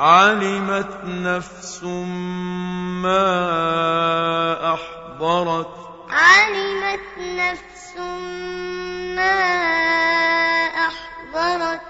علمت نفس ما أحضرت علمت نفس ما أحضرت